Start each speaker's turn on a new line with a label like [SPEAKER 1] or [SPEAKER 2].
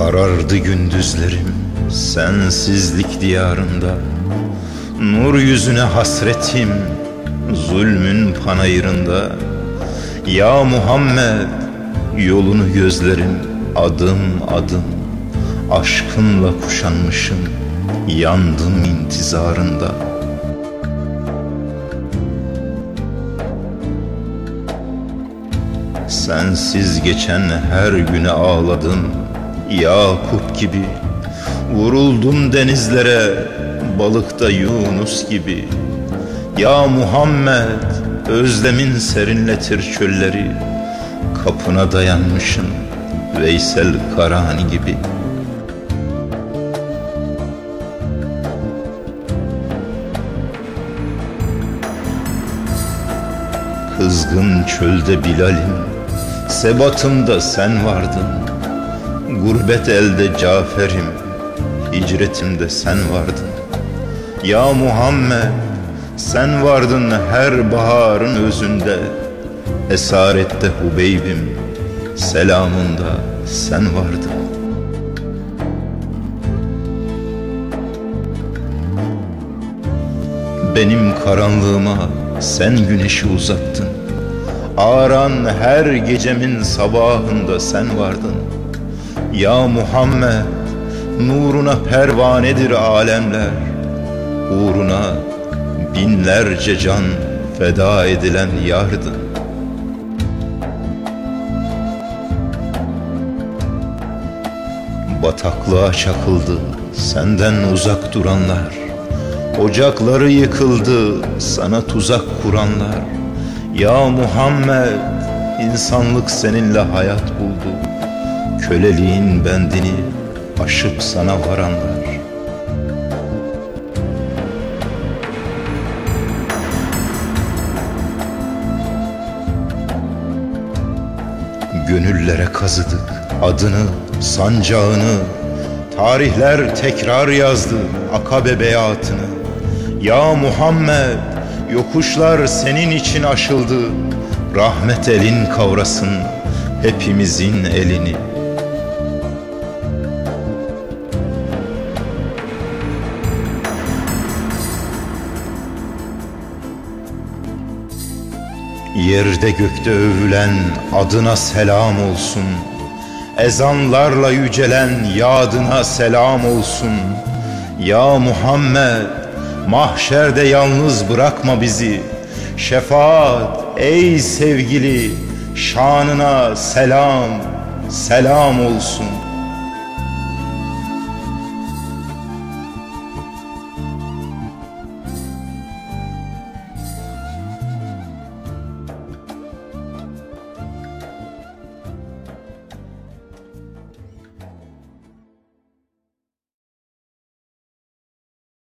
[SPEAKER 1] Karardı gündüzlerim sensizlik diyarında Nur yüzüne hasretim zulmün panayırında. Ya Muhammed yolunu gözlerim adım adım. Aşkınla kuşanmışım yandım intizarında. Sensiz geçen her güne ağladım Yakup gibi Vuruldum denizlere balıkta Yunus gibi. Ya Muhammed özlemin serinletir çölleri Kapına dayanmışım Veysel Karani gibi. Kızgın çölde Bilal'im Sebatımda sen vardın Gurbet elde Cafer'im Hicretimde sen vardın. Ya Muhammed Sen vardın her baharın özünde. Esarette Hubeybim Selamında sen vardın. Benim karanlığıma sen güneşi uzattın. Ağaran her gecemin sabahında sen vardın Ya Muhammed Nuruna pervanedir alemler. Uğruna binlerce can feda edilen yardın Bataklığa çakıldı senden uzak duranlar. Ocakları yıkıldı sana tuzak kuranlar. Ya Muhammed insanlık seninle hayat buldu Köleliğin bendini aşıp sana varanlar. Gönüllere kazıdık adını, sancağını Tarihler tekrar yazdı akabe beyatını. Ya Muhammed yokuşlar senin için aşıldı Rahmet elin kavrasın hepimizin elini Yerde gökte övülen adına selam olsun. Ezanlarla yücelen yadına selam olsun. Ya Muhammed mahşerde yalnız bırakma bizi. Şefaat ey sevgili şanına selam selam olsun.''